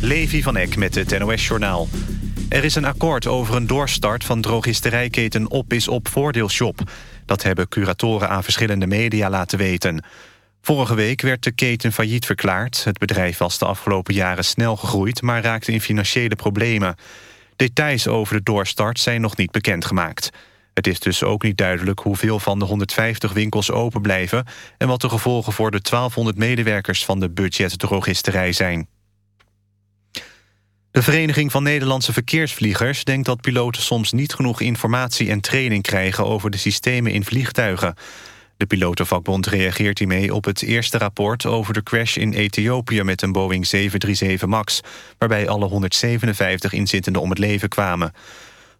Levi van Eck met het NOS-journaal. Er is een akkoord over een doorstart van drogisterijketen Op is Op Voordeelshop. Dat hebben curatoren aan verschillende media laten weten. Vorige week werd de keten failliet verklaard. Het bedrijf was de afgelopen jaren snel gegroeid... maar raakte in financiële problemen. Details over de doorstart zijn nog niet bekendgemaakt. Het is dus ook niet duidelijk hoeveel van de 150 winkels open blijven... en wat de gevolgen voor de 1200 medewerkers van de budgetdrogisterij zijn. De Vereniging van Nederlandse Verkeersvliegers denkt dat piloten soms niet genoeg informatie en training krijgen over de systemen in vliegtuigen. De pilotenvakbond reageert hiermee op het eerste rapport over de crash in Ethiopië met een Boeing 737 MAX, waarbij alle 157 inzittenden om het leven kwamen.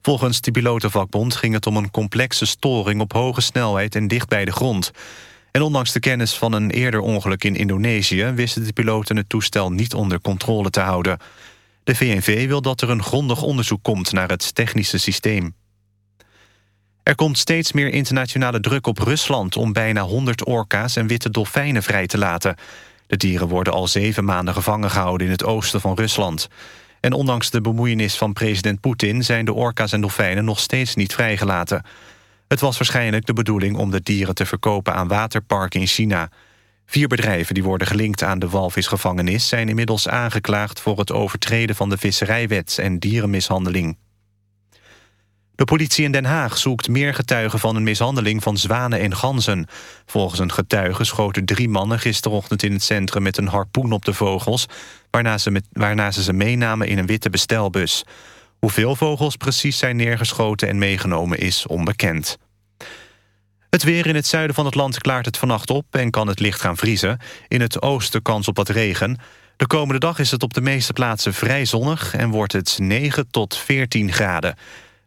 Volgens de pilotenvakbond ging het om een complexe storing op hoge snelheid en dicht bij de grond. En ondanks de kennis van een eerder ongeluk in Indonesië... wisten de piloten het toestel niet onder controle te houden. De VNV wil dat er een grondig onderzoek komt naar het technische systeem. Er komt steeds meer internationale druk op Rusland... om bijna 100 orka's en witte dolfijnen vrij te laten. De dieren worden al zeven maanden gevangen gehouden in het oosten van Rusland. En ondanks de bemoeienis van president Poetin... zijn de orka's en dolfijnen nog steeds niet vrijgelaten. Het was waarschijnlijk de bedoeling om de dieren te verkopen aan waterparken in China... Vier bedrijven die worden gelinkt aan de walvisgevangenis... zijn inmiddels aangeklaagd voor het overtreden van de visserijwet en dierenmishandeling. De politie in Den Haag zoekt meer getuigen van een mishandeling van zwanen en ganzen. Volgens een getuige schoten drie mannen gisterochtend in het centrum met een harpoen op de vogels... waarna ze, met, waarna ze ze meenamen in een witte bestelbus. Hoeveel vogels precies zijn neergeschoten en meegenomen is onbekend. Het weer in het zuiden van het land klaart het vannacht op... en kan het licht gaan vriezen. In het oosten kans op wat regen. De komende dag is het op de meeste plaatsen vrij zonnig... en wordt het 9 tot 14 graden.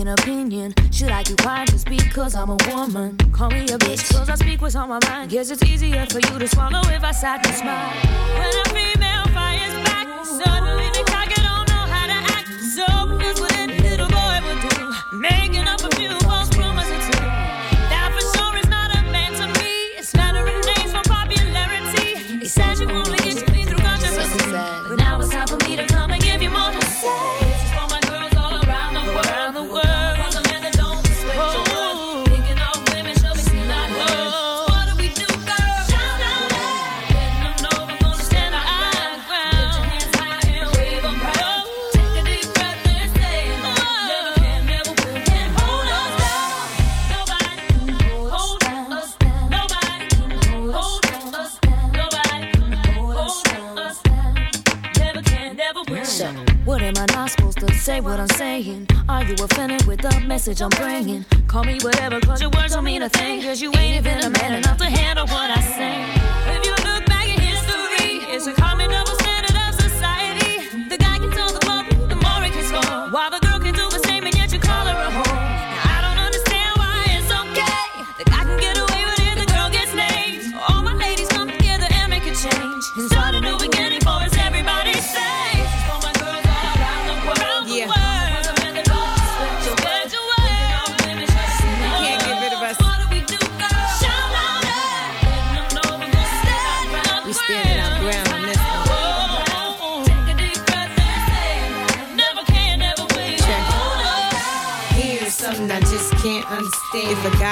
An opinion. Should I keep quiet just because I'm a woman? Call me a bitch cause I speak what's on my mind. Guess it's easier for you to swallow if I sat and smile. When a female fires back, suddenly say what I'm saying. Are you offended with the message I'm bringing? Call me whatever, cause your words don't mean a thing. Cause you ain't even a man enough to handle what I say. If you look back at history, it's a common double standard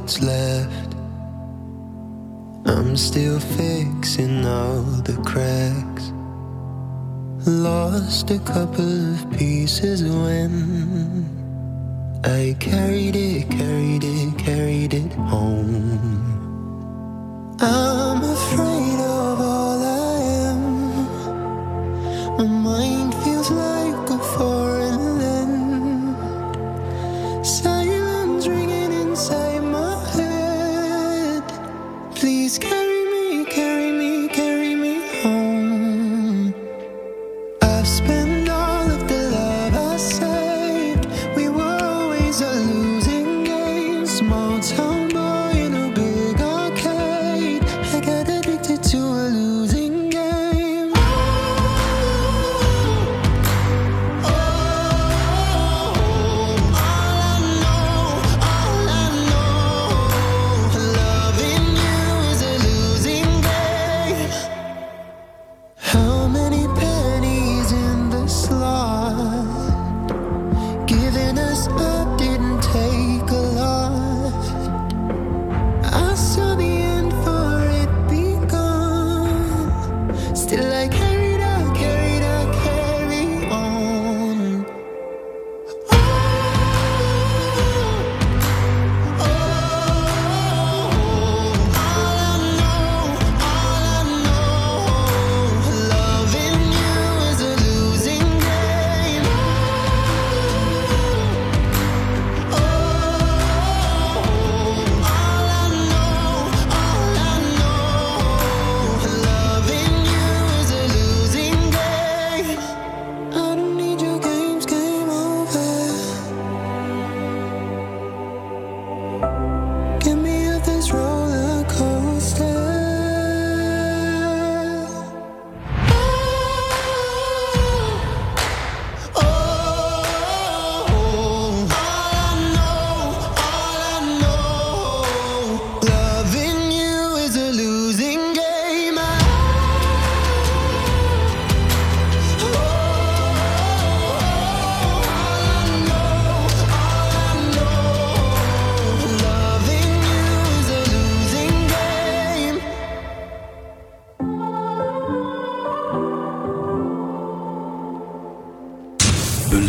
that's left.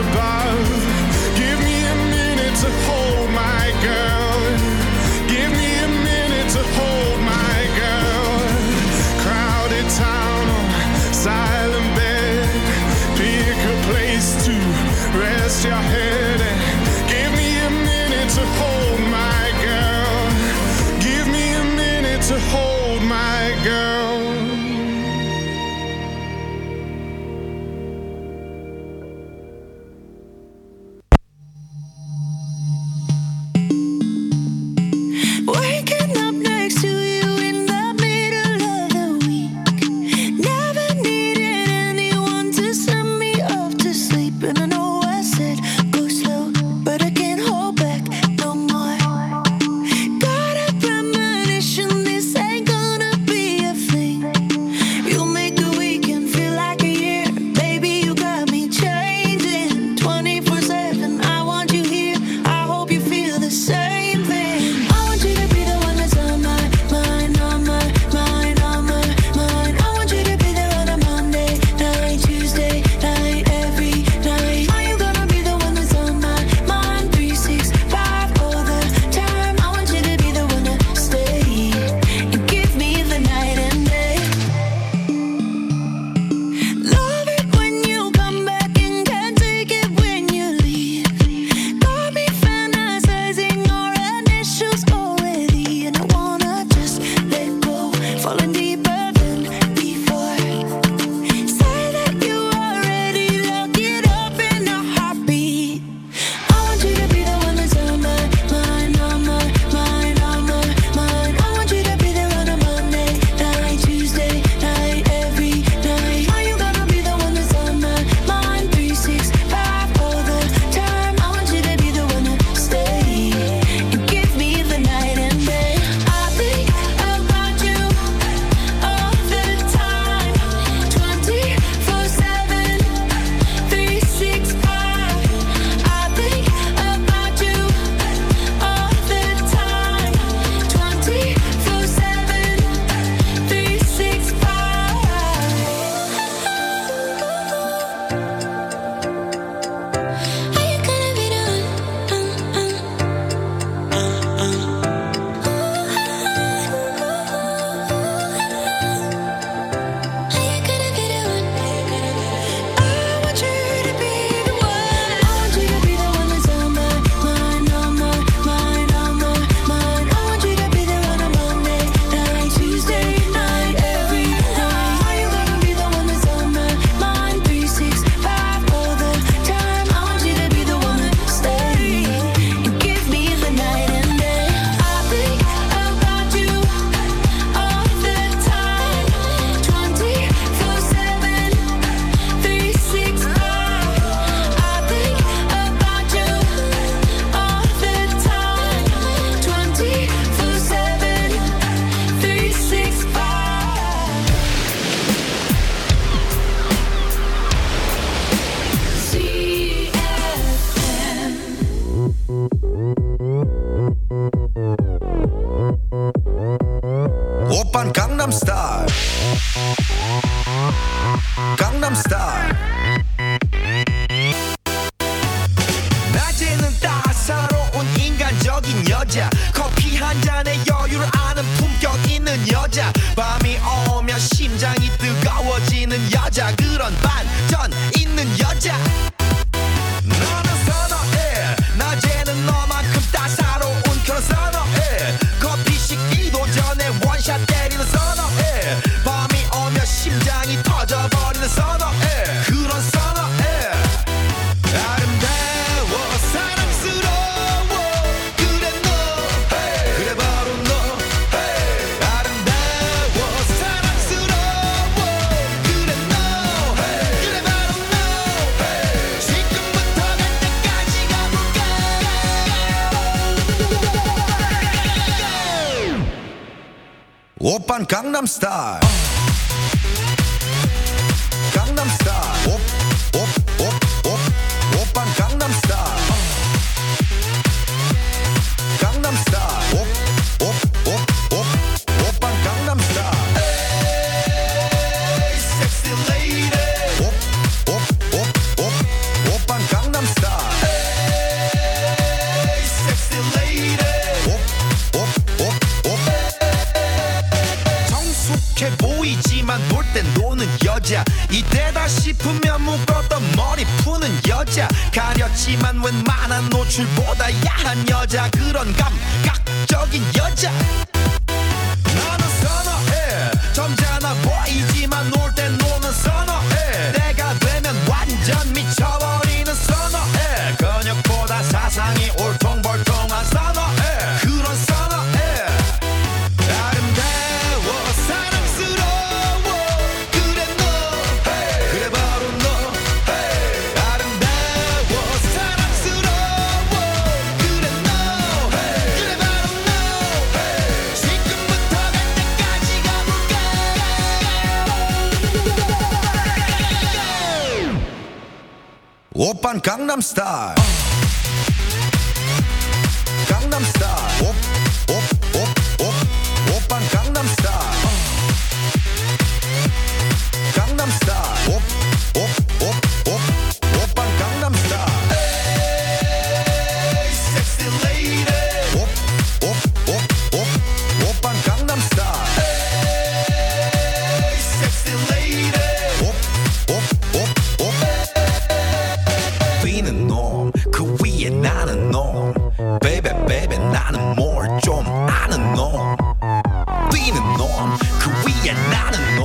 Rise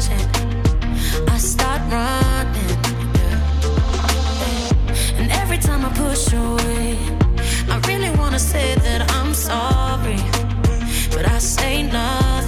I start running. And every time I push away, I really wanna say that I'm sorry, but I say nothing.